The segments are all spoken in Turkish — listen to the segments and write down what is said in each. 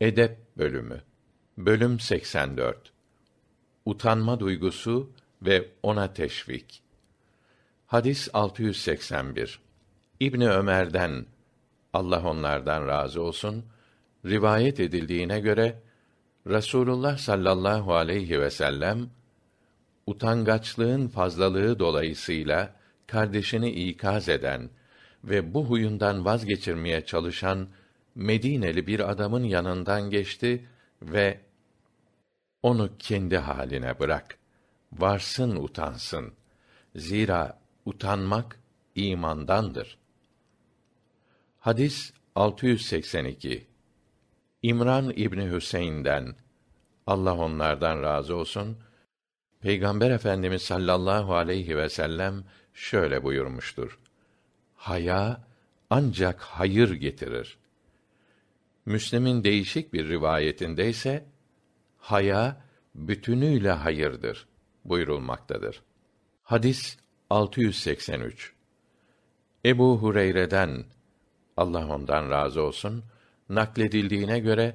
Edep bölümü. Bölüm 84. Utanma duygusu ve ona teşvik. Hadis 681. İbni Ömer'den Allah onlardan razı olsun rivayet edildiğine göre Rasulullah sallallahu aleyhi ve sellem utangaçlığın fazlalığı dolayısıyla kardeşini ikaz eden ve bu huyundan vazgeçirmeye çalışan Medineli bir adamın yanından geçti ve onu kendi haline bırak. Varsın utansın. Zira utanmak imandandır. Hadis 682. İmran İbni Hüseyin'den Allah onlardan razı olsun. Peygamber Efendimiz sallallahu aleyhi ve sellem şöyle buyurmuştur. Haya ancak hayır getirir. Müslim'in değişik bir rivayetinde ise haya bütünüyle hayırdır buyurulmaktadır. Hadis 683. Ebu Hureyre'den Allah ondan razı olsun nakledildiğine göre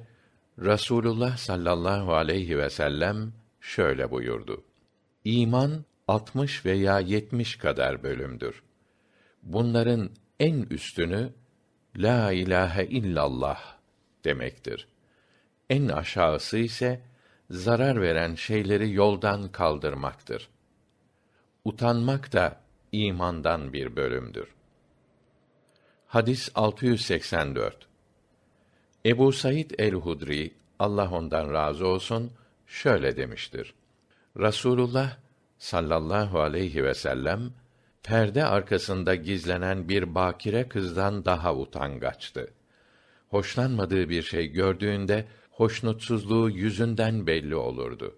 Rasulullah sallallahu aleyhi ve sellem şöyle buyurdu. İman 60 veya 70 kadar bölümdür. Bunların en üstünü la ilahe illallah demektir. En aşağısı ise zarar veren şeyleri yoldan kaldırmaktır. Utanmak da imandan bir bölümdür. Hadis 684. Ebu Said el-Hudri Allah ondan razı olsun şöyle demiştir. Rasulullah sallallahu aleyhi ve sellem perde arkasında gizlenen bir bakire kızdan daha utangaçtı. Hoşlanmadığı bir şey gördüğünde hoşnutsuzluğu yüzünden belli olurdu.